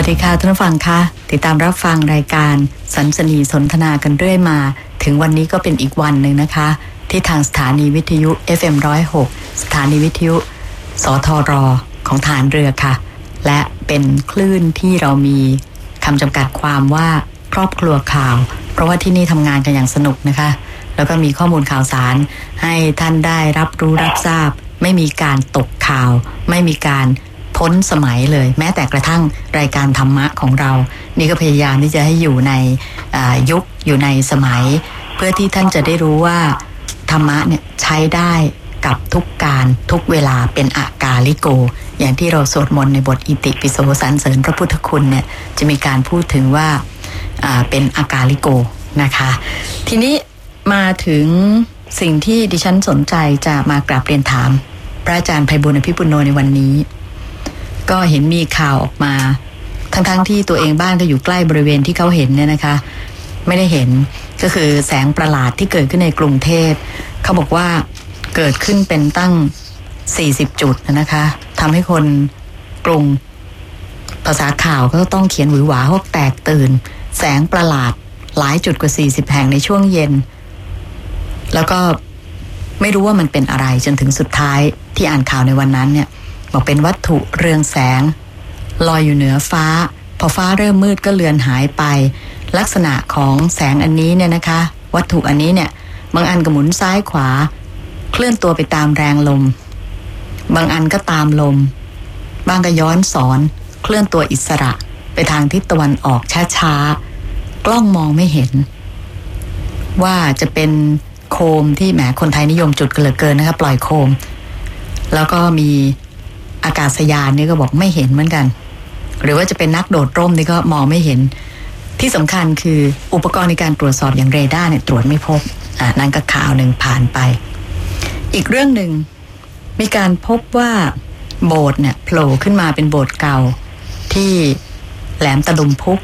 วัสดีค่ะท่านผู้ฟังคะติดตามรับฟังรายการสันสนีสนทนากันเรื่อยมา ถึงวันนี้ก็เป็นอีกวันหนึ่งนะคะ ที่ทางสถานีวิทยุ FM106 สถานีวิทยุ สทรของฐานเรือค่ะ และเป็นคลื่นที่เรามีคำจำกัดความว่าครอบครัวข่าว เพราะว่าที่นี่ทำงานกันอย่างสนุกนะคะ แล้วก็มีข้อมูลข่าวสาร ให้ท่านได้รับรู้รับทราบ ไม่มีการตกข่าว ไม่มีการ พ้นสมัยเลย แม้แต่กระทั่งรายการธรรมะของเรา นี่ก็พยายามที่จะให้อยู่ในยุคอยู่ในสมัย เพื่อที่ท่านจะได้รู้ว่า ธรรมะเนี่ยใช้ได้กับทุกการทุกเวลาเป็นอากาลิโก อย่างที่เราสวดมนต์ในบทอิติปิโสสรรเสริญพระพุทธคุณเนี่ยจะมีการพูดถึงว่าเป็นอากาลิโกนะคะ ทีนี้มาถึงสิ่งที่ดิฉันสนใจจะมากราบเรียนถาม พระอาจารย์ไพบุญอภิปุโนในวันนี้ ก็เห็นมีข่าวออกมา ทั้งๆทที่ตัวเองบ้านก็อยู่ใกล้บริเวณที่เขาเห็นเนี่ยนะคะ ไม่ได้เห็นก็คือแสงประหลาดที่เกิดขึ้นในกรุงเทพเขาบอกว่าเกิดขึ้นเป็นตั้ง 40 จุดนะคะทำให้คนกรุงภาษาข่าวก็ต้องเขียนหวือหวาพวกแตกตื่น แสงประหลาดหลายจุดกว่า 40 แห่งในช่วงเย็น แล้วก็ไม่รู้ว่ามันเป็นอะไรจนถึงสุดท้ายที่อ่านข่าวในวันนั้นเนี่ย บอกเป็นวัตถุเรืองแสง ลอยอยู่เหนือฟ้า พอฟ้าเริ่มมืดก็เลือนหายไป ลักษณะของแสงอันนี้เนี่ยนะคะ วัตถุอันนี้เนี่ยบางอันก็หมุนซ้ายขวา เคลื่อนตัวไปตามแรงลม บางอันก็ตามลม บางก็ย้อนสอนเคลื่อนตัวอิสระไปทางทิศตะวันออกช้าๆ กล้องมองไม่เห็น ว่าจะเป็นโคมที่แหมคนไทยนิยมจุดกันเหลือเกินนะคะปล่อยโคม แล้วก็มี อากาศยานนี่ก็บอกไม่เห็นเหมือนกัน หรือว่าจะเป็นนักโดดร่มนี่ก็มองไม่เห็น ที่สำคัญคืออุปกรณ์ในการตรวจสอบอย่างเรดาร์เนี่ยตรวจไม่พบอ่านั่นก็ข่าวหนึ่งผ่านไป อีกเรื่องหนึ่งมีการพบว่าโบสถ์เนี่ยโผล่ขึ้นมาเป็นโบสถ์เก่าที่แหลมตะลุมพุก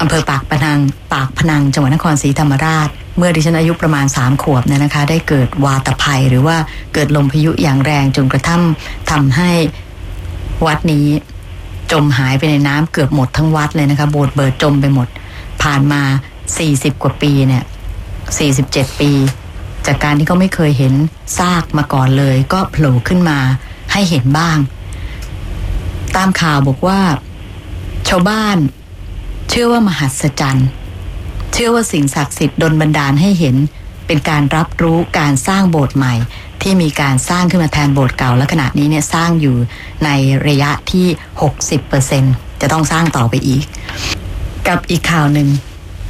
อำเภอปากพนัง ปากพนังจังหวัดนครศรีธรรมราช เมื่อดิฉันอายุประมาณสามขวบเนี่ยนะคะ ได้เกิดวาตภัยหรือว่าเกิดลมพายุอย่างแรงจนกระทั่งทำให้ วัดนี้จมหายไปในน้ำเกือบหมดทั้งวัดเลยนะคะโบสถ์เบิดจมไปหมด ผ่านมาสี่สิบกว่าปีเนี่ยสี่สิบเจ็ดปี จากการที่เขาไม่เคยเห็นซากมาก่อนเลย ก็โผล่ขึ้นมาให้เห็นบ้าง ตามข่าวบอกว่า ชาวบ้าน เชื่อว่ามหัศจรรย์ เชื่อว่าสิ่งศักดิ์สิทธิ์ดนบันดาลให้เห็น เป็นการรับรู้การสร้างโบสถ์ใหม่ ที่มีการสร้างขึ้นมาแทนโบสถ์เก่าและขณะนี้เนี่ยสร้างอยู่ในระยะที่ 60%จะต้องสร้างต่อไปอีก กับอีกข่าวหนึ่ง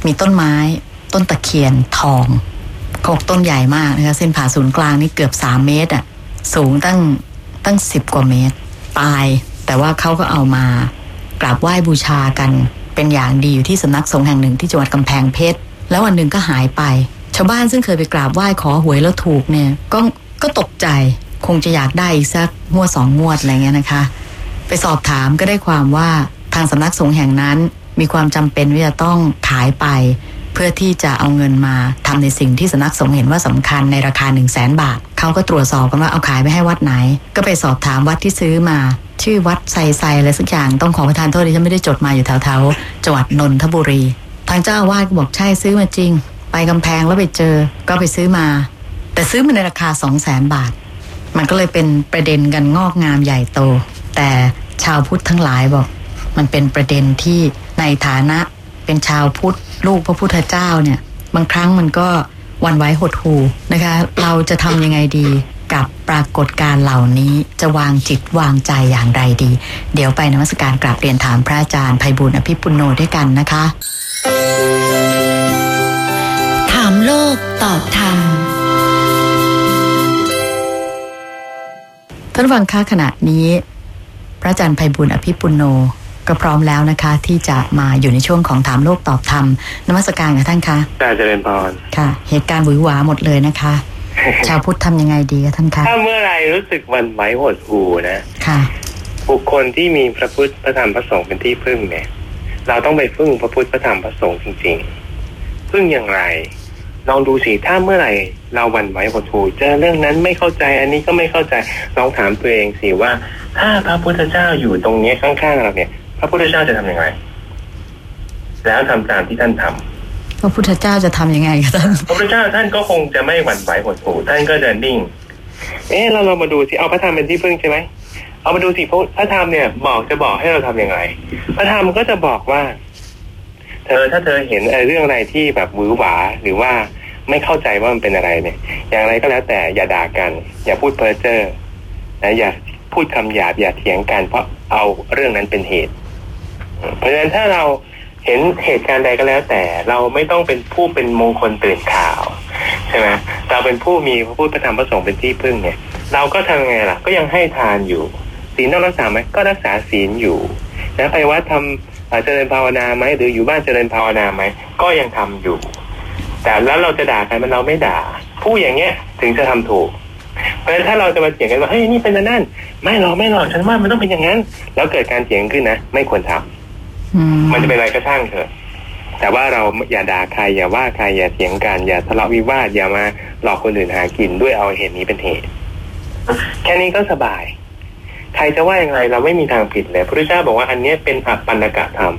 มีต้นไม้ต้นตะเคียนทองเขาบอกต้นใหญ่มากนะคะเส้นผ่าศูนย์กลางนี่เกือบสามเมตรอะสูงตั้งตั้งสิบกว่าเมตร ตาย แต่ว่าเขาก็เอามากราบไหว้บูชากันเป็นอย่างดีอยู่ที่สำนักสงฆ์แห่งหนึ่งที่จังหวัดกำแพงเพชร แล้ววันหนึ่งก็หายไปาวบ้านซึ่งเคยไปกราบไหว้ขอหวยแล้วถูกเนี่ย ก็ก็ตกใจคงจะอยากได้อีกสักงวดสองงวดอะไรเงี้ยนะคะ ไปสอบถามก็ได้ความว่าทางสำนักสงฆ์แห่งนั้น มีความจำเป็นว่าจะต้องขายไป เพื่อที่จะเอาเงินมาทำในสิ่งที่สำนักสงฆ์เห็นว่าสำคัญในราคา1 0 0 0 0แสนบาทเขาก็ตรวจสอบกันว่าเอาขายไปให้วัดไหน ก็ไปสอบถามวัดที่ซื้อมา ชื่อวัดไซไซอะไรสักอย่างต้องขอประทานโทษที่ฉันไม่ได้จดมาอยู่แถวๆจังหวัดนนทบุรี ทางเจ้าอาวาสก็บอกใช่ซื้อมาจริง ไปกำแพงแล้วไปเจอก็ไปซื้อมา แต่ซื้อมาในราคา2 0 0แสนบาท มันก็เลยเป็นประเด็นกันงอกงามใหญ่โต แต่ชาวพุทธทั้งหลายบอก มันเป็นประเด็นที่ในฐานะเป็นชาวพุทธลูกพระพุทธเจ้าเนี่ย บางครั้งมันก็วันไว้หดหูนะคะ เราจะทำยังไงดีกับปรากฏการเหล่านี้จะวางจิตวางใจอย่างไรดี เดี๋ยวไปนมัสการกราบเรียนถามพระอาจารย์ภัยบุญอภิปุโนด้วยกันนะคะามโลกตอบธรรมท่านฟังค่าขณะนี้ พระอาจารย์ภัยบุญอภิปุโนก็พร้อมแล้วนะคะ ที่จะมาอยู่ในช่วงของถามโลกตอบธรรมนมัสการกับท่านคะการเจริญพรค่ะ เหตุการณ์หวือหวาหมดเลยนะคะ ชาวพุทธทำยังไงดีคะท่านคะถ้าเมื่อไรรู้สึกหวันไหวหดหูนะค่ะ บุคคลที่มีพระพุทธพระธรรมพระสงฆ์เป็นที่พึ่งเนี่ย เราต้องไปพึ่งพระพุทธพระธรรมพระสงฆ์จริง ๆ พึ่งอย่างไร ลองดูสิถ้าเมื่อไหร่ เราหวั่นไหวหดหูเจอเรื่องนั้นไม่เข้าใจ อันนี้ก็ไม่เข้าใจลองถามตัวเองสิว่า ถ้าพระพุทธเจ้าอยู่ตรงนี้ข้างๆเราเนี่ย พระพุทธเจ้าจะทำยังไง แล้วทำตามที่ท่านทำพระพุทธเจ้าจะทำยังไงคะท่านพระพุทธเจ้าท่านก็คงจะไม่หวั่นไหวหดหู่ท่านก็จะนิ่ง เอ๊ะเราเรามาดูสิเอาพระธรรมเป็นที่พึ่งใช่ไหมเอามาดูสิพระพระธรรมเนี่ย บอกจะบอกให้เราทำย่างไรพระธรรมก็จะบอกว่า เธอถ้าเธอเห็นเรื่องอะไรที่แบบหวือหวาหรือว่าไม่เข้าใจว่ามันเป็นอะไรเนี่ย อย่างไรก็แล้วแต่อย่าด่ากัน อย่าพูดเพ้อเจ้อนะอย่าพูดคำหยาบอย่าเถียงกันเพราะเอาเรื่องนั้นเป็นเหตุ เพราะฉะนั้นถ้าเราเห็นเหตุการณ์ใดก็แล้วแต่เราไม่ต้องเป็นผู้เป็นมงคลตื่นข่าวใช่ไหมเราเป็นผู้มีพระพุทธธรรมพระสงฆ์เป็นที่พึ่งเนี่ย เราก็ทำไงล่ะ ก็ยังให้ทานอยู่ศีลต้องรักษาไหมก็รักษาศีลอยู่นะไปวัดทำ เอ่อเจริญภาวนาไหมหรืออยู่บ้านเจริญภาวนาไหมก็ยังทำอยู่ แต่แล้วเราจะด่าใครมันเราไม่ด่าผู้อย่างเงี้ยถึงจะทำถูก เพราะฉะนั้นถ้าเราจะมาเถียงกันว่าเฮ้ยนี่เป็นอันนั่นไม่หรอกไม่หรอกฉันว่ามันต้องเป็นอย่างนั้น แล้วเกิดการเถียงขึ้นนะไม่ควรทำอืมมันจะเป็นอะไรก็ช่างเถอะแต่ว่าเราอย่าด่าใครอย่าว่าใครอย่าเถียงกัน อย่าทะเลาะวิวาทอย่ามาหลอกคนอื่นหากินด้วยเอาเหตุนี้เป็นเหตุ แค่นี้ก็สบาย ใครจะว่าอย่างไรเราไม่มีทางผิดเลยพระพุทธเจ้าบอกว่าอันเนี้ยเป็นอปันนกะธรรม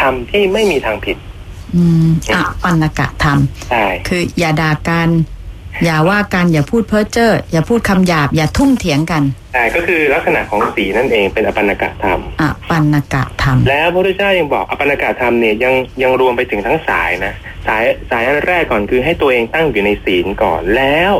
ธรรมที่ไม่มีทางผิด อืมอะปันนกะธรรมใช่คืออย่าด่ากันอย่าว่ากันอย่าพูดเพ้อเจ้ออย่าพูดคำหยาบ อย่าทุ่มเถียงกันใช่ก็คือลักษณะของสีนั่นเองเป็นอปันนกะธรรมอะปันนกะธรรม แล้วพระพุทธเจ้ายังบอกอปันนกะธรรมเนี่ยยังยังรวมไปถึงทั้งสายนะสายสายอันแรกก่อนคือให้ตัวเองตั้งอยู่ในศีลก่อนแล้ว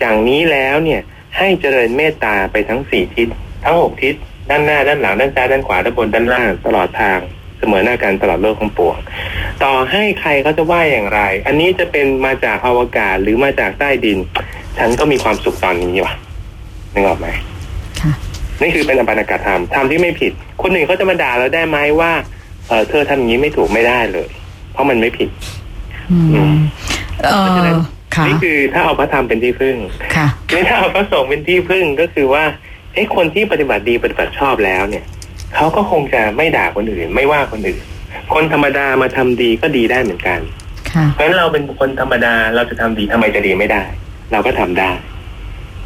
อย่างนี้แล้วเนี่ย ให้เจริญเมตตาไปทั้งสี่ทิศ ทั้งหกทิศ ด้านหน้า ด้านหลัง ด้านซ้าย ด้านขวา ด้านบน ด้านล่าง ตลอดทาง เสมอหน้ากันตลอดโลกของปวง ต่อให้ใครเขาจะว่าอย่างไร อันนี้จะเป็นมาจากอวกาศหรือมาจากใต้ดิน ฉันก็มีความสุขตอนนี้ว่ะ นึกออกไหมค่ะนี่คือเป็นอปันกธรรมทำที่ไม่ผิด คนหนึ่งเขาจะมาด่าเราได้ไหมว่าเออเธอทำอย่างนี้ไม่ถูกไม่ได้เลย เพราะมันไม่ผิด อือืมมเอเพราะฉะนั้อ นค่ะนี่คือถ้าเอาพระธรรมเป็นที่พึ่งค่ะนี่ถ้าเอาพระสงฆ์เป็นที่พึ่งก็คือว่าไอ้คนที่ปฏิบัติดีปฏิบัติชอบแล้วเนี่ยเขาก็คงจะไม่ด่าคนอื่น ไม่ว่าคนอื่น คนธรรมดามาทำดีก็ดีได้เหมือนกันค่ะเพราะฉะนั้นเราเป็นคนธรรมดาเราจะทำดีทำไมจะดีไม่ได้ เราก็ทำได้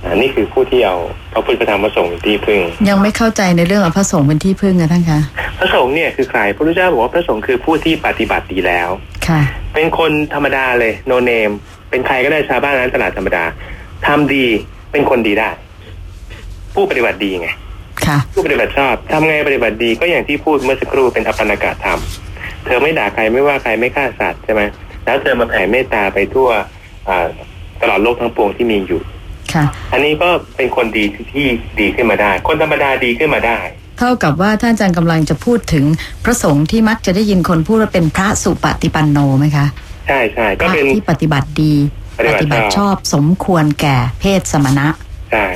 อ่านี่คือผู้ที่เอาพระพุทธธรรมพระสงฆ์เป็นที่พึ่ง ยังไม่เข้าใจในเรื่องของพระสงฆ์เป็นที่พึ่งนะท่านคะพระสงฆ์เนี่ยคือใครพระพุทธเจ้าบอกว่าพระสงฆ์คือผู้ที่ปฏิบัติดีแล้วค่ะ เป็นคนธรรมดาเลยโนเนม เป็นใครก็ได้ชาวบ้านร้านตลาดธรรมดาทำดีเป็นคนดีได้ ผู้ปฏิบัติดีไงค่ะผู้ปฏิบัติชอบทำไงปฏิบัติดีก็อย่างที่พูดเมื่อสักครู่เป็นอปันกะธรรม เธอไม่ด่าใครไม่ว่าใครไม่ฆ่าสัตว์ใช่ไหมแล้วเธอมาแผ่เมตตาไปทั่วอ่าตลอดโลกทั้งปวงที่มีอยู่ค่ะอันนี้ก็เป็นคนดีที่ดีขึ้นมาได้ คนธรรมดาดีขึ้นมาได้ เท่ากับว่าท่านอาจารย์กำลังจะพูดถึงพระสงฆ์ที่มักจะได้ยินคนพูดว่าเป็นพระสุปฏิปันโนไหมคะ ใช่ใช่พก็ระเป็นที่ปฏิบัติดี ปฏิบัติปฏิบัติชชออบบสมควรแก่เพศสมณะใช่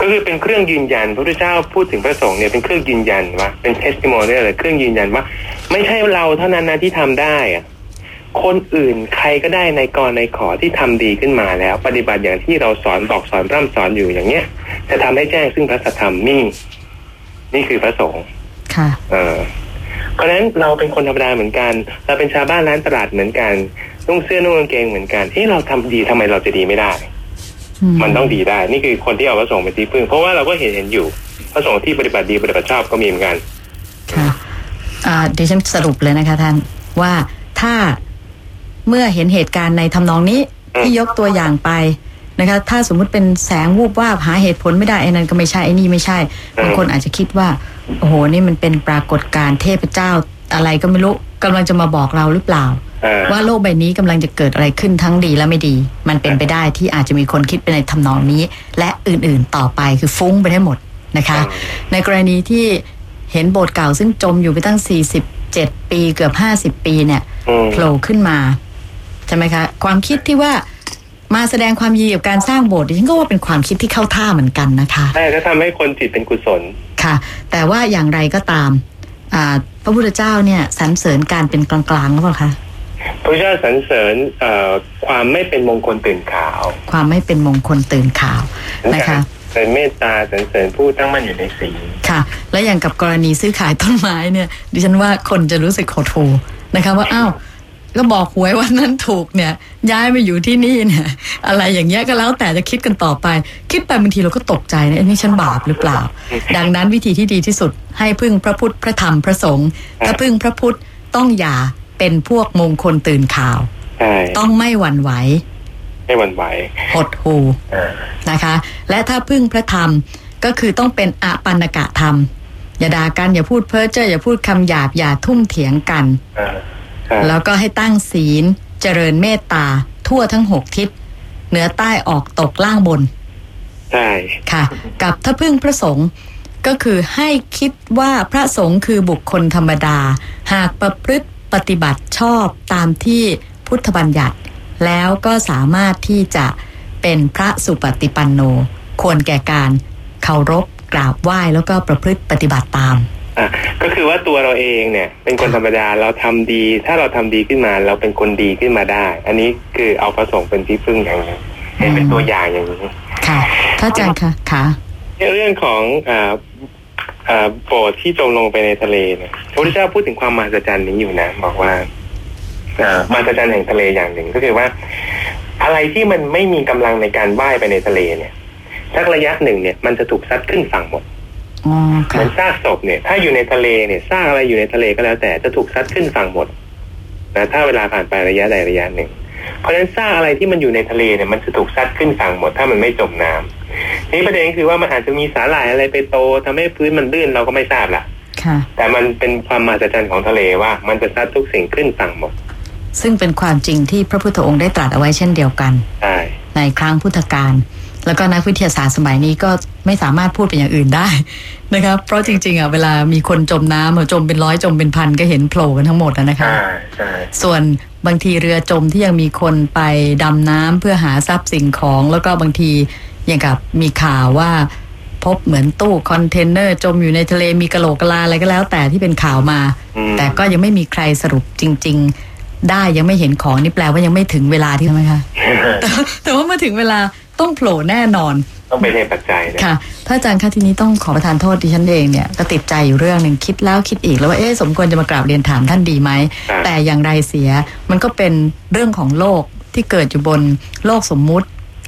ก็คือเป็นเครื่องยืนยันพระพุทธเจ้าพูดถึงพระสงฆ์เนี่ยเป็นเครื่องยืนยันว่าเป็น testimonial เลยเครื่องยืนยันว่า ไม่ใช่เราเท่านั้นนะที่ทำได้อะคนอื่นใครก็ได้ในกรในขอที่ทำดีขึ้นมาแล้ว ปฏิบัติอย่างที่เราสอนบอกสอนร่ำสอนอยู่อย่างเนี้ยจะทำให้แจ้งซึ่งพระสัทธรรมนี่นี่คือพระสงฆ์ค่ะ เออ เพราะฉะนั้นเราเป็นคนธรรมดาเหมือนกัน เราเป็นชาวบ้านร้านตลาดเหมือนกันนุ่งเสื้อนุ่งกางเกงเหมือนกันที่เราทำดีทำไมเราจะดีไม่ได้ มันต้องดีได้ นี่คือคนที่เอาพระสงฆ์เป็นที่พึ่ง เพราะว่าเราก็เห็นเห็นอยู่พระสงฆ์ที่ปฏิบัติดีปฏิบัติชอบก็มีเหมือนกัน ค่ะอ่าดิฉันสรุปเลยนะคะท่านว่าถ้าเมื่อเห็นเหตุการณ์ในทำนองนี้อืมที่ยกตัวอย่างไปนะคะถ้าสมมุติเป็นแสงวูบวาบหาเหตุผลไม่ได้ไอ้นั้นก็ไม่ใช่ไอ้นี่ไม่ใช่บางคนอาจจะคิดว่า โอ้โห นี่มันเป็นปรากฏการณ์เทพเจ้าอะไรก็ไม่รู้กำลังจะมาบอกเราหรือเปล่าอ่าว่าโลกใบนี้กำลังจะเกิดอะไรขึ้นทั้งดีและไม่ดี มันเป็นไปได้ที่อาจจะมีคนคิดไปในทำนองนี้ และอื่นๆต่อไปคือฟุ้งไปได้หมดนะคะ ในกรณีที่เห็นโบสถ์เก่าซึ่งจมอยู่ไปตั้ง 47 ปีเกือบ 50 ปีเนี่ยอืมโผล่ขึ้นมา ใช่ไหมคะ ความคิดที่ว่า มาแสดงความยินดีกับการสร้างโบสถ์ดิฉันก็ว่าเป็นความคิดที่เข้าท่าเหมือนกันนะคะใช่ถ้าทำให้คนจิตเป็นกุศลค่ะ แต่ว่าอย่างไรก็ตามอ่าพระพุทธเจ้าเนี่ยสรรเสริญการเป็นกลางๆหรือเปล่าคะพระเจ้าสรรเสริญเอ่อความไม่เป็นมงคลตื่นข่าว ความไม่เป็นมงคลตื่นข่าวนะคะเป็นเมตตาสรรเสริญผู้ตั้งมั่นอยู่ในศีลค่ะ และอย่างกับกรณีซื้อขายต้นไม้เนี่ย ดิฉันว่าคนจะรู้สึกโหดหูนะคะว่าอ้าว ก็บอกหวยวันนั้นถูกเนี่ย ย้ายมาอยู่ที่นี่เนี่ย อะไรอย่างเงี้ยก็แล้วแต่จะคิดกันต่อไป คิดไปบางทีเราก็ตกใจนะเอ้นี่ฉันบาปหรือเปล่า ดังนั้นวิธีที่ดีที่สุดให้พึ่งพระพุทธพระธรรมพระสงฆ์ถ้าพึ่งพระพุทธต้องอย่าเป็นพวกมงคลตื่นข่าวใช่ต้องไม่หวั่นไหวไม่หวั่นไหวหดหูอ่านะคะ และถ้าพึ่งพระธรรมก็คือต้องเป็นอปันกะธรรม อย่าด่ากันอย่าพูดเพ้อเจ้ออย่าพูดคำหยาบอย่าทุ่มเถียงกันอ่าใช่ แล้วก็ให้ตั้งศีลเจริญเมตตา ทั่วทั้งหกทิศเหนือใต้ออกตกล่างบน ใช่ค่ะ กับถ้าพึ่งพระสงฆ์ก็คือให้คิดว่าพระสงฆ์คือบุคคลธรรมดา หากประพฤติปฏิบัติชอบตามที่พุทธบัญญัติ แล้วก็สามารถที่จะเป็นพระสุปฏิปันโน ควรแก่การเคารพกราบไหว้แล้วก็ประพฤติปฏิบัติตาม อะก็คือว่าตัวเราเองเนี่ย เป็นคนธรรมดาเราทำดี ถ้าเราทำดีขึ้นมา เราเป็นคนดีขึ้นมาได้ อันนี้คือเอาพระสงฆ์เป็นที่พึ่งอย่างนี้ให้เป็นตัวอย่างอย่างนี้ค่ะพระอาจารย์ค่ะค่ะเรื่องของอ่าอ่าโบสถ์ที่จมลงไปในทะเลเนี่ยพระพุทธเจ้าพูดถึงความมหัศจรรย์นี้อยู่นะ บอกว่าอ่ามหัศจรรย์แห่งทะเลอย่างหนึ่งก็คือว่า อะไรที่มันไม่มีกำลังในการว่ายไปในทะเลเนี่ยสักระยะหนึ่งเนี่ย มันจะถูกซัดขึ้นฝั่งหมดอ๋อ เหมืค่ะอนซากศพเนี่ย ถ้าอยู่ในทะเลเนี่ยซากอะไรอยู่ในทะเลก็แล้ว แต่จะถูกซัดขึ้นฝั่งหมดนะถ้าเวลาผ่านไประยะใดระยะหนึ่ง เพราะฉะนั้นซากอะไรที่มันอยู่ในทะเลเนี่ยมันจะถูกซัดขึ้นฝั่งหมด ถ้ามันไม่จมน้ำทีนี้ประเด็นคือว่ามันอาจจะมีสาหร่ายอะไรไปโตทำให้พื้นมันลื่นเราก็ไม่ทราบละค่ะแต่มันเป็นความมหัศจรรย์ของทะเลว่ามันจะซัดทุกสิ่งขึ้นฝั่งหมด ซึ่งเป็นความจริงที่พระพุทธองค์ได้ตรัสเอาไว้เช่นเดียวกันใช่ในครั้งพุทธกาล แล้วก็นักวิทยาศาสตร์สมัยนี้ก็ไม่สามารถพูดเป็นอย่างอื่นได้นะครับ เพราะจริง ๆอะเวลามีคนจมน้ำอะจมเป็นร้อยจมเป็นพันก็เห็นโผล่กันทั้งหมดอะนะคะใช่ใช่ส่วนบางทีเรือจมที่ยังมีคนไปดำน้ำเพื่อหาทรัพย์สิ่งของ แล้วก็บางทีอย่างกับมีข่าวว่าพบเหมือนตู้คอนเทนเนอร์จมอยู่ในทะเลมีกะโหลกกะลาอะไรก็แล้ว แต่ที่เป็นข่าวมาอืมแต่ก็ยังไม่มีใครสรุปจริง ๆ ได้ยังไม่เห็นของนี่แปลว่ายังไม่ถึงเวลาที่ใช่ไหมคะแต่แต่ว่ามาถึงเวลา ต้องโผล่แน่นอน ต้องเป็นเหตุปัจจัยนะค่ะพระอาจารย์คะทีนี้ต้องขอประทานโทษดิฉันเองเนี่ยก็ติดใจอยู่เรื่องหนึ่งคิดแล้วคิดอีกแล้วว่าเอ๊ะสมควรจะมากราบเรียนถามท่านดีไหมครับแต่อย่างไรเสียมันก็เป็นเรื่องของโลกที่เกิดอยู่บนโลกสมมุติ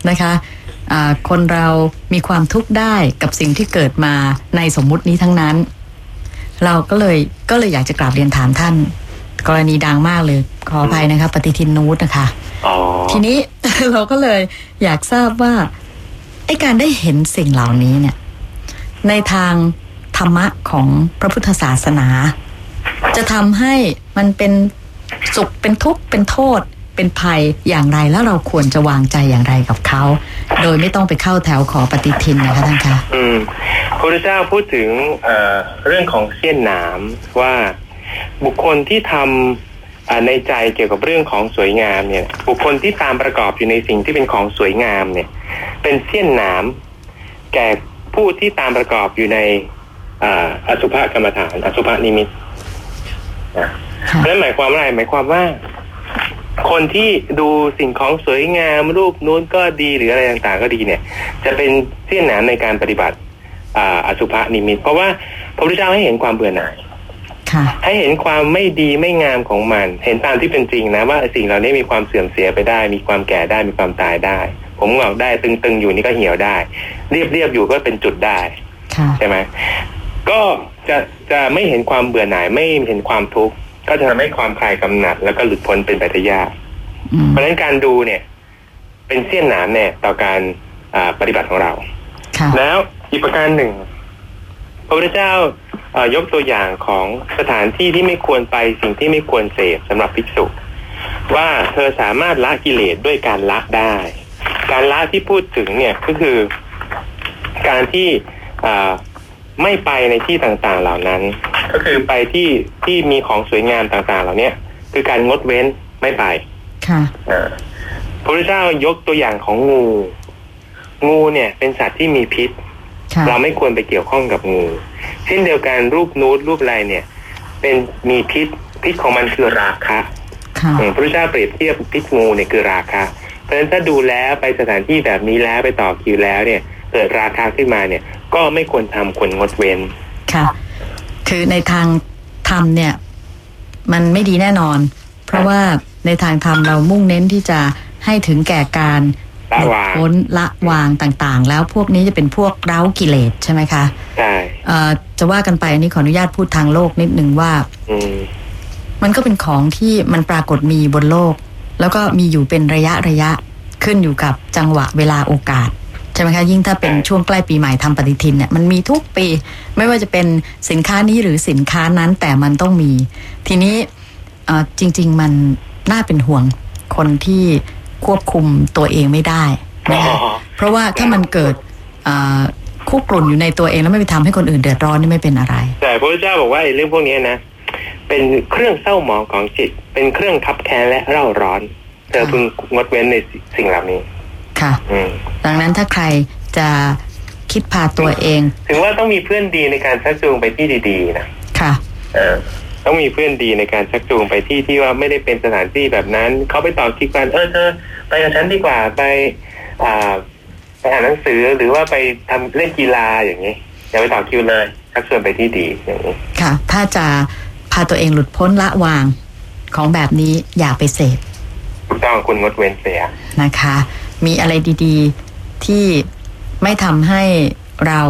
นะคะอ่าคนเรามีความทุกข์ได้กับสิ่งที่เกิดมาในสมมุตินี้ทั้งนั้น เราก็เลยก็เลยอยากจะกราบเรียนถามท่าน กรณีดังมากเลยขออภัยนะคะ ปฏิทินนูตนะคะอ๋อ ทีนี้เราก็เลยอยากทราบว่าไอ้การได้เห็นสิ่งเหล่านี้เนี่ย ในทางธรรมะของพระพุทธศาสนา จะทำให้มันเป็นสุขเป็นทุกข์เป็นโทษเป็นภัยอย่างไรแล้วเราควรจะวางใจอย่างไรกับเขา โดยไม่ต้องไปเข้าแถวขอปฏิทินนะคะท่านคะอืมพระเจ้าพูดถึงเเรื่องของเสี้ยนหนามว่าบุคคลที่ทำ ในใจเกี่ยวกับเรื่องของสวยงามเนี่ยบุคคลที่ตามประกอบอยู่ในสิ่งที่เป็นของสวยงามเนี่ย เป็นเสี้ยนหนาม แก่ผู้ที่ตามประกอบอยู่ในอ่าอสุภกรรมฐาน อสุภนิมิตนะค่ะนั่นหมายความว่าอะไรหมายความว่า คนที่ดูสิ่งของสวยงามรูปนู้นก็ดีหรืออะไรต่างๆ ก็ดีเนี่ย จะเป็นเสี้ยนหนามในการปฏิบัติอ่าอสุภนิมิต เพราะว่าพระพุทธเจ้าให้เห็นความเบื่อหน่ายค่ะ ให้เห็นความไม่ดีไม่งามของมัน เห็นตามที่เป็นจริงนะว่าสิ่งเหล่านี้มีความเสื่อมเสียไปได้ มีความแก่ได้มีความตายได้ ผมงอกได้ตึงๆอยู่นี่ก็เหี่ยวได้ เรียบๆอยู่ก็เป็นจุดได้ค่ะใช่ไหมก็จะจะไม่เห็นความเบื่อหน่ายไม่เห็นความทุกข์ก็จะทำให้ความคลายกำหนัด แล้วก็หลุดพ้นเป็นไปได้ยากอืมเพราะฉะนั้นการดูเนี่ย เป็นเสี้ยนหนามเนี่ยต่อการอ่าปฏิบัติของเราค่ะแล้วอีกประการหนึ่งพ ระพุทธเจ้าเอ่อยกตัวอย่างของสถานที่ที่ไม่ควรไปสิ่งที่ไม่ควรเสพสำหรับภิกษุ ว่าเธอสามารถละกิเลสด้วยการละได้ การละที่พูดถึงเนี่ยก็คือการที่อ่าไม่ไปในที่ต่างๆเหล่านั้น ก็คือไปที่ที่มีของสวยงามต่างๆ เหล่าเนี้ยคือการงดเว้นไม่ไปค่ะอ่าพระพุทธเจ้ายกตัวอย่างของงู งูเนี่ยเป็นสัตว์ที่มีพิษค่ะ เราไม่ควรไปเกี่ยวข้องกับงูเช่นเดียวกันรูปนูดรูปอะไรเนี่ย เป็นมีพิษพิษของมันคือราคะค่ะอืมพระพุทธเจ้าเปรียบเทียบพิษงูเนี่ยคือราคะ เพราะฉะนั้นถ้าดูแล้วไปสถานที่แบบนี้แล้วไปต่อคิวแล้วเนี่ย เกิดราคาขึ้นมาเนี่ย ก็ไม่ควรทำควรงดเว้น ค่ะ คือในทางธรรมเนี่ย มันไม่ดีแน่นอน เพราะว่าในทางธรรมเรามุ่งเน้นที่จะให้ถึงแก่การละ หลุดวางพ้นละวางต่างๆ แล้วพวกนี้จะเป็นพวกเร้ากิเลสใช่ไหมคะใช่เอ่อจะว่ากันไปอันนี้ขออนุญาตพูดทางโลกนิดนึงว่าอืมมันก็เป็นของที่มันปรากฏมีบนโลก แล้วก็มีอยู่เป็นระยะระยะขึ้นอยู่กับจังหวะเวลาโอกาสใช่ไหมคะยิ่งถ้าเป็นช่วงใกล้ปีใหม่ทำปฏิทินเนี่ยมันมีทุกปี ไม่ว่าจะเป็นสินค้านี้หรือสินค้านั้นแต่มันต้องมี ทีนี้เอ่อจริง ๆ มันน่าเป็นห่วงคนที่ ควบคุมตัวเองไม่ได้นะคะอ๋อเพราะว่าถ้ามันเกิดเอ่อคุกกลุ่นอยู่ในตัวเองแล้วไม่ไปทำให้คนอื่นเดือดร้อนนี่ไม่เป็นอะไร แต่พระพุทธเจ้าบอกว่าไอ้เรื่องพวกนี้นะ เป็นเครื่องเศร้าหมองของจิต เป็นเครื่องคับแค้นและเร่าร้อนเธอพึงงดเว้นในสิ่งเหล่านี้ ค่ะอืมดังนั้นถ้าใครจะคิดพาตัวเอง ถึงว่าต้องมีเพื่อนดีในการชักจูงไปที่ดี ๆ นะ ค่ะเออ ต้องมีเพื่อนดีในการชักจูงไปที่ที่ว่าไม่ได้เป็นสถานที่แบบนั้น เขาไปต่อคิดกันเออเธอไปกับฉันดีกว่าไปอ่าไปอ่านหนังสือหรือว่าไปทำเล่นกีฬาอย่างนี้อย่าไปต่อคิวเลยชักชวนไปที่ดีอย่างนี้ค่ะ ถ้าจะพาตัวเองหลุดพ้นละวางของแบบนี้อย่าไปเสพถูกต้องคุณงดเว้นเสียนะคะ มีอะไรดีๆที่ไม่ทำให้เรา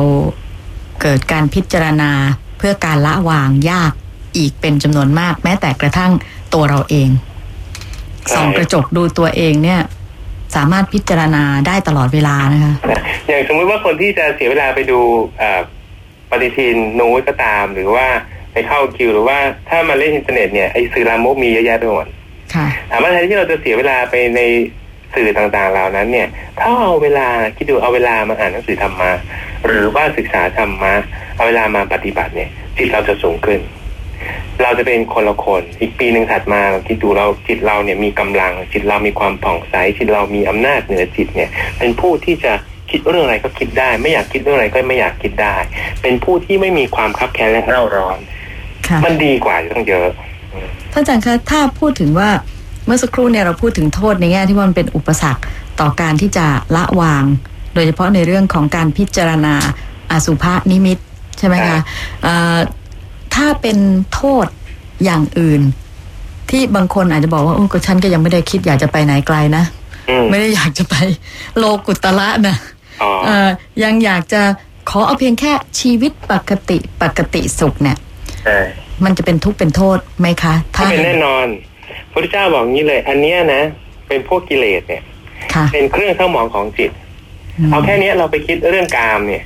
เกิดการพิจารณาเพื่อการละวางยาก อีกเป็นจำนวนมาก แม้แต่กระทั่งตัวเราเองใช่ส่องกระจกดูตัวเองเนี่ย สามารถพิจารณาได้ตลอดเวลานะคะอย่างสมมติว่าคนที่จะเสียเวลาไปดูเอ่อปฏิทินนูนก็ตาม หรือว่าไปเข้าคิว หรือว่าถ้ามาเล่นอินเทอร์เน็ตเนี่ยไอสื่อลามกมีเยอะแยะไปหมดค่ะถามว่าแทนที่เราจะเสียเวลาไปในสื่อต่างๆเหล่านั้น เนี่ย ถ้าเอาเวลาคิดดูเอาเวลามาอ่านหนังสือธรรมะหรือว่าศึกษาธรรมะเอาเวลามาปฏิบัติเนี่ยจิตเราจะสูงขึ้น เราจะเป็นคนละคน อีกปีหนึ่งถัดมาเราคิดดูเราจิตเราเนี่ยมีกำลังจิตเรามีความผ่องใสจิตเรามีอำนาจเหนือจิตเนี่ย เป็นผู้ที่จะคิดเรื่องอะไรก็คิดได้ ไม่อยากคิดเรื่องอะไรก็ไม่อยากคิดได้ เป็นผู้ที่ไม่มีความคับแค้นและเร่าร้อนค่ะมันดีกว่าอยู่ตั้งเยอะท่านอาจารย์คะถ้าพูดถึงว่าเมื่อสักครู่เนี่ยเราพูดถึงโทษในแง่ที่ว่ามันเป็นอุปสรรคต่อการที่จะละวาง โดยเฉพาะในเรื่องของการพิจารณาอสุภนิมิตใช่ไหมใช่คะเอ่อ ถ้าเป็นโทษอย่างอื่น ที่บางคนอาจจะบอกว่าโอ้ก็ฉันก็ยังไม่ได้คิดอยากจะไปไหนไกลนะอืมไม่ได้อยากจะไปโลกุตละนะอ๋อเอ่อยังอยากจะขอเอาเพียงแค่ชีวิตปกติปกติสุขเนี่ยใช่มันจะเป็นทุกข์เป็นโทษไหมคะ ถ้าเป็นแน่นอนพระพุทธเจ้าบอกงี้เลย อันเนี้ยนะ เป็นพวกกิเลสเนี่ยค่ะเป็นเครื่องเศร้าหมองของจิต เอาแค่เนี้ยเราไปคิดเรื่องกามเนี่ย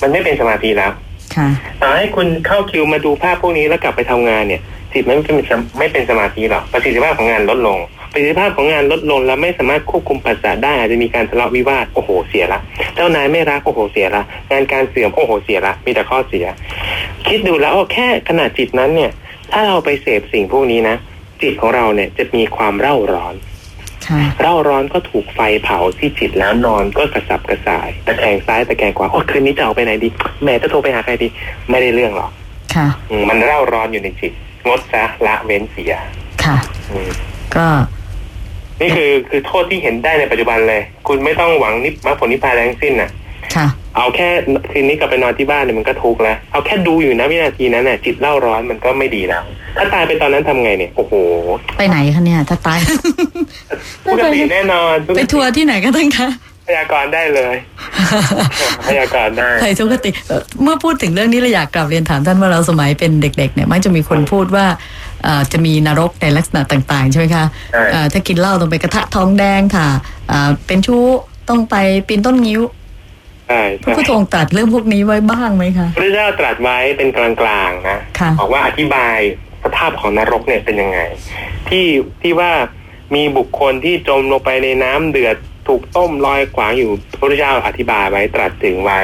มันไม่เป็นสมาธิแล้ว ค่ะต่อให้คุณเข้าคิวมาดูภาพพวกนี้แล้วกลับไปทำงานเนี่ยจิตไม่เป็นไม่เป็นสมาธิหรอกประสิทธิภาพของงานลดลงประสิทธิภาพของงานลดลงแล้วไม่สามารถควบคุมภาษาได้อาจจะมีการทะเลาะวิวาทโอ้โหเสียละเจ้านายไม่รักโอ้โหเสียละงานการเสื่อมโอ้โหเสียละมีแต่ข้อเสีย คิดดูแล้วแค่ขนาดจิตนั้นเนี่ย ถ้าเราไปเสพสิ่งพวกนี้นะจิตของเราเนี่ยจะมีความเร่าร้อน เร่าร้อนก็ถูกไฟเผาที่จิตแล้วนอนก็กระสับกระส่ายตะแคงซ้ายตะแคงขวาโอ้คืนนี้จะเอาไปไหนดีแหม่จะโทรไปหาใครดี ไม่ได้เรื่องหรอกค่ะอืมมันเร่าร้อนอยู่ในจิตงดซะละเว้นเสียค่ะอืมก็นี่คือคือโทษที่เห็นได้ในปัจจุบันเลย คุณไม่ต้องหวังนิพมรรคผลนิพพานอะไรทั้งสิ้นน่ะค่ะ เอาแค่คืนนี้กลับไปนอนที่บ้านเนี่ยมันก็ทุกข์แล้ว เอาแค่ดูอยู่นะวินาทีนั้นน่ะจิตเล่าร้อนมันก็ไม่ดีแล้ว ถ้าตายไปตอนนั้นทำไงเนี่ยโอ้โห ไปไหนคะเนี่ย ถ้าตายปกติแน่นอน ไปทัวร์ที่ไหนก็ต้องคะพยากรณ์ได้เลยพยากรณ์ได้ไปทุกติเอ่อเมื่อพูดถึงเรื่องนี้เราอยากกลับเรียนถามท่านว่าเราสมัยเป็นเด็ก ๆ เนี่ยมักจะมีคนพูดว่าเอ่อจะมีนรกในลักษณะต่างๆ ใช่ไหมคะใช่เอ่อถ้ากินเหล้าต้องไปกระทะทองแดงค่ะเอ่อเป็นชู้ต้องไปปีนต้นงิ้ว ใช่พระพุทธองค์ตรัสเรื่องพวกนี้ไว้บ้างไหมคะพระเจ้าตรัสไว้เป็นกลางๆนะค่ะบอกว่าอธิบายสภาพของนรกเนี่ยเป็นยังไง ที่ที่ว่ามีบุคคลที่จมลงไปในน้ำเดือดถูกต้มลอยขวางอยู่พระพุทธเจ้าอธิบายไว้ตรัสถึงไว้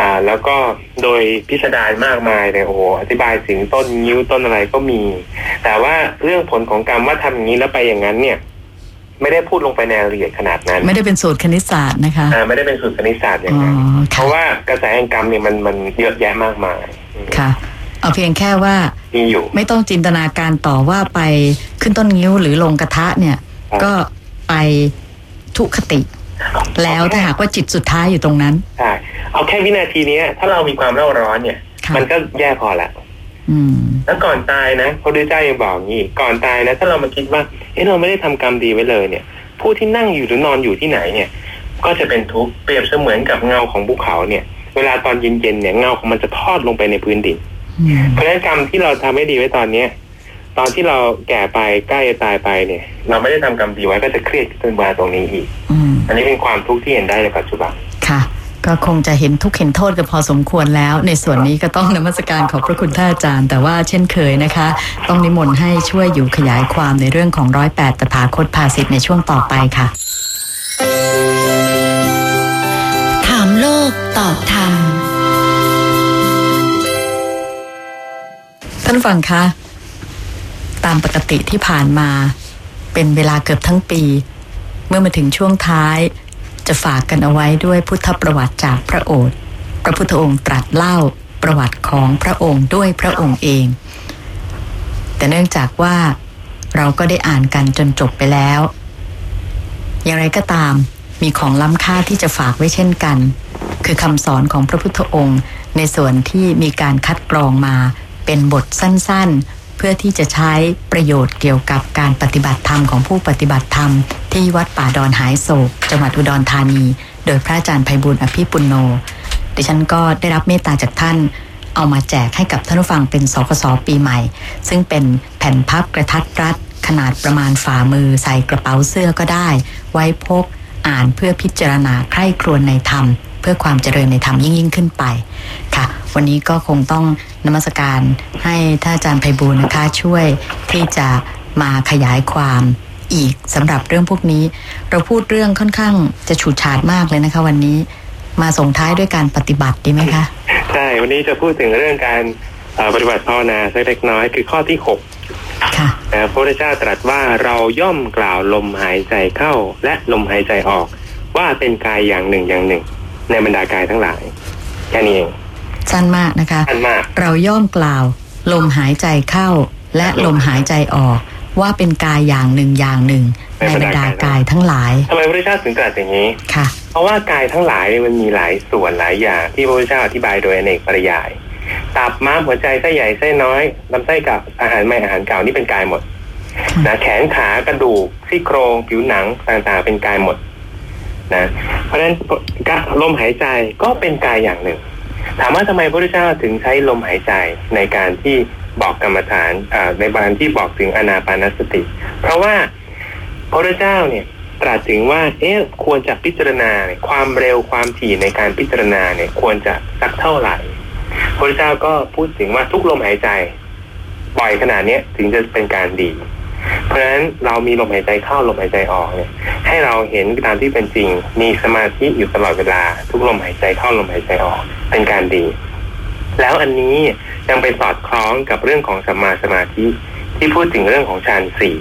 อ่า แล้วก็โดยพิสดารมากมายเลยโอ้โหอธิบายถึงต้นนิ้วต้นอะไรก็มี แต่ว่าเรื่องผลของกรรมว่าทำอย่างนี้แล้วไปอย่างนั้นเนี่ย ไม่ได้พูดลงไปในรายละเอียดขนาดนั้นไม่ได้เป็นสูตรคณิตศาสตร์นะคะอ่าไม่ได้เป็นสูตรคณิตศาสตร์อย่างนั้นอ๋อค่ะเพราะว่ากระแสแห่งกรรมเนี่ยมันมันเยอะแยะมากมายอืมค่ะ เอาเพียงแค่ว่ามีอยู่ไม่ต้องจินตนาการต่อว่าไปขึ้นต้นงิ้วหรือลงกระทะเนี่ยครับก็ไปทุคติ แล้วถ้าหากว่าจิตสุดท้ายอยู่ตรงนั้นใช่เอาแค่วินาทีเนี้ยถ้าเรามีความเร่าร้อนเนี่ยค่ะมันก็แย่พอละอืมแล้วก่อนตายนะพระพุทธเจ้ายังบอกอย่างนี้ก่อนตายนะ ถ้าเรามาคิดว่า เอ๊ะเราไม่ได้ทำกรรมดีไว้เลยเนี่ย ผู้ที่นั่งอยู่หรือนอนอยู่ที่ไหนเนี่ย ก็จะเป็นทุกข์เปรียบเสมือนกับเงาของภูเขาเนี่ย เวลาตอนเย็นๆเนี่ยเงาของมันจะทอดลงไปในพื้นดินอืมเพราะฉะนั้นกรรมที่เราทำไม่ดีไว้ตอนเนี้ยตอนที่เราแก่ไปใกล้จะตายไปเนี่ย เราไม่ได้ทำกรรมดีไว้ก็จะเครียดขึ้นมาตรงนี้อีกอืมอันนี้เป็นความทุกข์ที่เห็นได้ในปัจจุบันค่ะ ก็คงจะเห็นทุกข์เห็นโทษกันพอสมควรแล้ว ในส่วนนี้ก็ต้องนมัสการขอบพระคุณท่านอาจารย์ แต่ว่าเช่นเคยนะคะ ต้องนิมนต์ให้ช่วยอยู่ขยายความในเรื่องของร้อยแปดตถาคตภาสิทธิ์ในช่วงต่อไปค่ะ ถามโลกตอบธรรมท่านฟังคะ ตามปกติที่ผ่านมา เป็นเวลาเกือบทั้งปี เมื่อมาถึงช่วงท้าย จะฝากกันเอาไว้ด้วยพุทธประวัติจากพระโอษฐ์พระพุทธองค์ตรัสเล่าประวัติของพระองค์ด้วยพระองค์เอง แต่เนื่องจากว่าเราก็ได้อ่านกันจนจบไปแล้ว อย่างไรก็ตามมีของล้ำค่าที่จะฝากไว้เช่นกัน คือคำสอนของพระพุทธองค์ในส่วนที่มีการคัดกรองมาเป็นบทสั้น เพื่อที่จะใช้ประโยชน์เกี่ยวกับการปฏิบัติธรรมของผู้ปฏิบัติธรรม ที่วัดป่าดอนหายโศก จังหวัดอุดรธานี โดยพระอาจารย์ไพบุญอภิปุณโน ดิฉันก็ได้รับเมตตาจากท่านเอามาแจกให้กับท่านผู้ฟังเป็นสกสปีใหม่ ซึ่งเป็นแผ่นพับกระทัดรัดขนาดประมาณฝ่ามือใส่กระเป๋าเสื้อก็ได้ ไว้พกอ่านเพื่อพิจารณาใคร่ครวญในธรรม พื่อความเจริญในธรรมยิ่งยิ่งขึ้นไปค่ะ วันนี้ก็คงต้องนมัสการให้ท่านอาจารย์ไพบูลย์นะคะช่วยที่จะมาขยายความอีกสำหรับเรื่องพวกนี้ เราพูดเรื่องค่อนข้างจะฉูดฉาดมากเลยนะคะ วันนี้มาส่งท้ายด้วยการปฏิบัติดีไหมคะใช่วันนี้จะพูดถึงเรื่องการเอ่อปฏิบัติภาวนาสักเล็กน้อยคือข้อที่หกค่ะนะพระพุทธเจ้าตรัสว่าเราย่อมกล่าวลมหายใจเข้า และลมหายใจออก ว่าเป็นกายอย่างหนึ่งอย่างหนึ่ง ในบรรดากายทั้งหลาย แค่นี้เองสั้นมากนะคะท่านมาก เราย่อมกล่าว ลมหายใจเข้า และลมหายใจออก ว่าเป็นกายอย่างหนึ่งอย่างหนึ่ง ในบรรดากายทั้งหลายทำไมพระพุทธเจ้าถึงตรัสอย่างนี้ค่ะ เพราะว่ากายทั้งหลายเนี่ยมันมีหลายส่วนหลายอย่าง ที่พระพุทธเจ้าอธิบายโดยอเนกปริยายตับม้ามหัวใจไส้ใหญ่ไส้น้อยลำไส้กับอาหารใหม่อาหารเก่านี่เป็นกายหมดนะแขนขากระดูกซี่โครงผิวหนังต่างๆ เป็นกายหมด นะเพราะฉะนั้นลมหายใจก็เป็นกายอย่างหนึ่ง ถามว่าทำไมพระพุทธเจ้าถึงใช้ลมหายใจในการที่บอกกรรมฐานในบานที่บอกถึงอนาปานสติ เพราะว่าพระพุทธเจ้าเนี่ยตรัสถึงว่าเอ๊ะควรจะพิจารณาความเร็วความถี่ในการพิจารณาเนี่ยควรจะสักเท่าไหร่พระพุทธเจ้าก็พูดถึงว่าทุกลมหายใจปล่อยขนาดนี้ถึงจะเป็นการดี เพราะฉะนั้นเรามีลมหายใจเข้าลมหายใจออกเนี่ย ให้เราเห็นตามที่เป็นจริง มีสมาธิอยู่ตลอดเวลา ทุกลมหายใจเข้าลมหายใจออก เป็นการดี แล้วอันนี้ยังไปสอดคล้องกับเรื่องของสัมมาสมาธิที่พูดถึงเรื่องของฌานสี่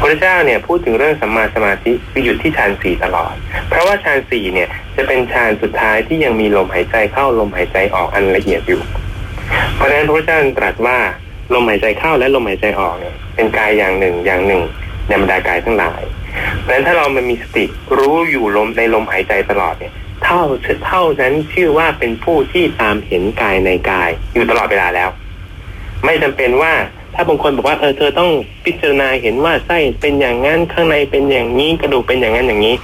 พระเจ้าเนี่ยพูดถึงเรื่องสัมมาสมาธิคือหยุดที่ฌานสี่ตลอด เพราะว่าฌานสี่เนี่ยจะเป็นฌานสุดท้ายที่ยังมีลมหายใจเข้าลมหายใจออกอันละเอียดอยู่ เพราะฉะนั้นพระเจ้าตรัสว่า ลมหายใจเข้าและลมหายใจออกเนี่ยเป็นกายอย่างหนึ่งอย่างหนึ่งในบรรดากายทั้งหลายเพราะฉะนั้นถ้าเรามันมีสติรู้อยู่ลมในลมหายใจตลอดเนี่ย เท่าเท่านั้นชื่อว่าเป็นผู้ที่ตามเห็นกายในกาย อยู่ตลอดเวลาแล้ว ไม่จำเป็นว่าถ้าบางคนบอกว่าเออเธอต้องพิจารณาเห็นว่าไส้เป็นอย่างนั้นข้างในเป็นอย่างนี้กระดูกเป็นอย่างนั้นอย่างนี้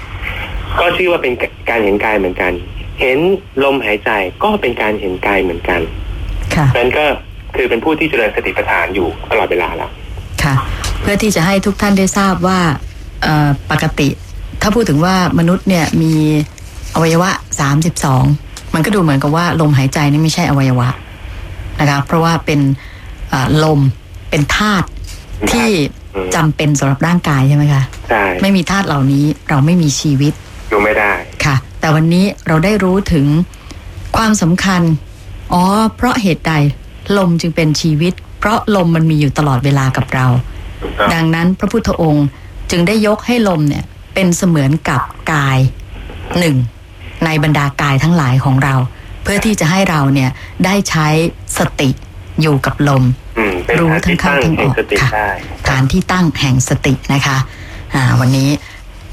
ก็ชื่อว่าเป็นการเห็นกายเหมือนกัน เห็นลมหายใจก็เป็นการเห็นกายเหมือนกันค่ะเพราะฉะนั้นก็ คือเป็นผู้ที่เจริญสติปัฏฐานอยู่ตลอดเวลาแล้วค่ะ เพื่อที่จะให้ทุกท่านได้ทราบว่าเอ่อปกติ ถ้าพูดถึงว่ามนุษย์เนี่ยมีอวัยวะ 32 มันก็ดูเหมือนกับว่าลมหายใจนี่ไม่ใช่อวัยวะนะคะเพราะว่าเป็นเอ่อลมเป็นธาตุที่อืมจำเป็นสำหรับร่างกายใช่ไหมคะใช่ไม่มีธาตุเหล่านี้เราไม่มีชีวิตอยู่ไม่ได้ค่ะ แต่วันนี้เราได้รู้ถึงความสำคัญ อ๋อ เพราะเหตุใด ลมจึงเป็นชีวิต เพราะลมมันมีอยู่ตลอดเวลากับเราถูกต้องดังนั้นพระพุทธองค์จึงได้ยกให้ลมเนี่ยเป็นเสมือนกับกายหนึ่งในบรรดากายทั้งหลายของเรา เพื่อที่จะให้เราเนี่ยได้ใช้สติอยู่กับลมอืมเป็นรู้ฐานทั้ที่งเข้าตั้งทั้งอแห่งอกสติค่ะได้ฐานที่ตั้งแห่งสตินะคะอ่าวันนี้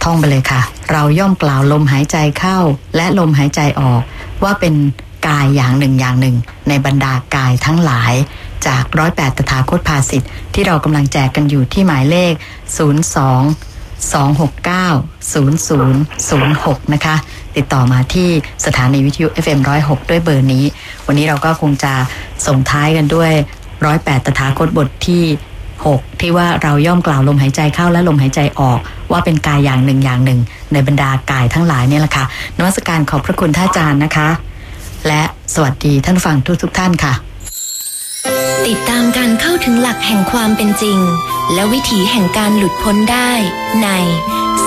ท่องไปเลยค่ะ เราย่อมกล่าวลมหายใจเข้า และลมหายใจออกว่าเป็น กายอย่างหนึ่งอย่างหนึ่ง ในบรรดากายทั้งหลาย จากร้อยแปดตถาคตภาสิทธิ์ที่เรากำลังแจกกันอยู่ที่หมายเลข 02 269 0006 นะคะ ติดต่อมาที่สถานีวิทยุ FM 106 ด้วยเบอร์นี้ วันนี้เราก็คงจะส่งท้ายกันด้วยร้อยแปดตถาคตบทที่ 6 ที่ว่าเราย่อมกล่าวลมหายใจเข้าและลมหายใจออก ว่าเป็นกายอย่างหนึ่งอย่างหนึ่ง ในบรรดากายทั้งหลายเนี่ยแหละค่ะนวัสการขอบพระคุณท่านอาจารย์นะคะ และสวัสดีท่านฟังทุกทุกท่านค่ะ ติดตามการเข้าถึงหลักแห่งความเป็นจริง และวิถีแห่งการหลุดพ้นได้ ใน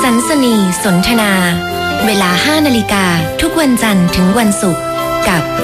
สันสนีสนทนา เวลา 5นาฬิกาทุกวันจันทร์ถึงวันศุกร์กับ